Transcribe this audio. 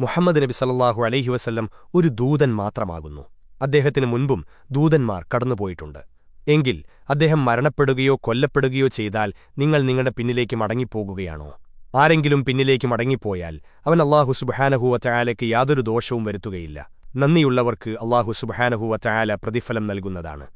മുഹമ്മദ് നബി സല്ലാഹു അലൈഹി വസല്ലം ഒരു ദൂതൻ മാത്രമാകുന്നു. അദ്ദേഹത്തിന് മുൻപും ദൂതന്മാർ കടന്നുപോയിട്ടുണ്ട്. എങ്കിൽ അദ്ദേഹം മരണപ്പെടുകയോ കൊല്ലപ്പെടുകയോ ചെയ്താൽ നിങ്ങൾ നിങ്ങളുടെ പിന്നിലേക്ക് മടങ്ങിപ്പോകുകയാണോ? ആരെങ്കിലും പിന്നിലേക്ക് മടങ്ങിപ്പോയാൽ അവൻ അള്ളാഹു സുബഹാനഹുവ ചായാലയ്ക്ക് യാതൊരു ദോഷവും വരുത്തുകയില്ല. നന്ദിയുള്ളവർക്ക് അള്ളാഹു സുബഹാനഹുവ ചായാല പ്രതിഫലം നൽകുന്നതാണ്.